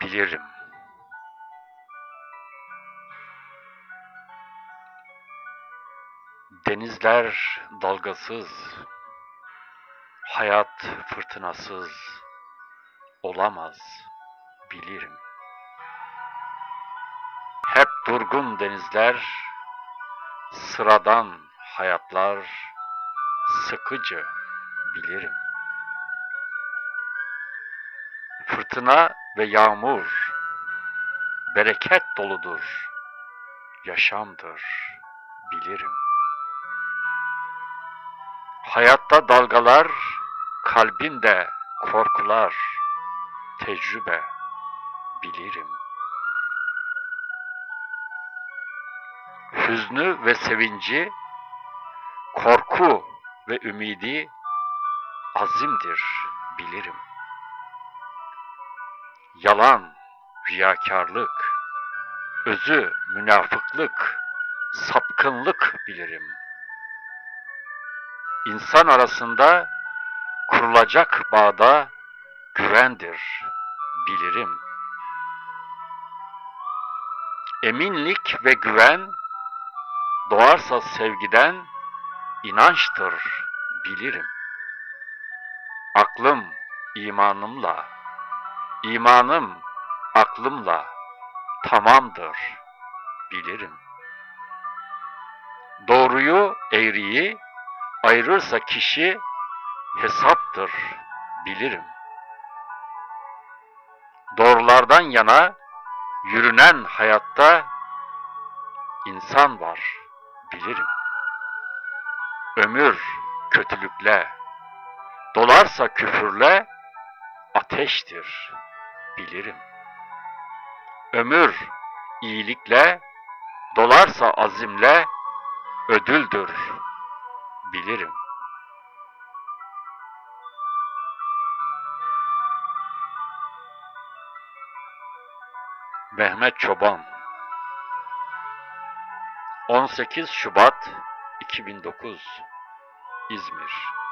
bilirim. Denizler dalgasız, hayat fırtınasız olamaz bilirim. Hep durgun denizler, sıradan hayatlar sıkıcı bilirim. Fırtına ve yağmur bereket doludur, yaşamdır bilirim. Hayatta dalgalar, kalbinde korkular, tecrübe bilirim. Hüznü ve sevinci, korku ve ümidi azimdir bilirim. Yalan, riyakarlık, özü münafıklık, sapkınlık bilirim. İnsan arasında kurulacak bağda güvendir bilirim. Eminlik ve güven doğarsa sevgiden inançtır bilirim. Aklım imanımla, imanım aklımla tamamdır bilirim. Doğruyu eğriyi ayırırsa kişi hesaptır bilirim. Doğrulardan yana yürünen hayatta insan var bilirim. Ömür kötülükle, dolarsa küfürle ateştir bilirim. Ömür iyilikle, dolarsa azimle ödüldür bilirim. Mehmet Çoban 18 Şubat 2009 İzmir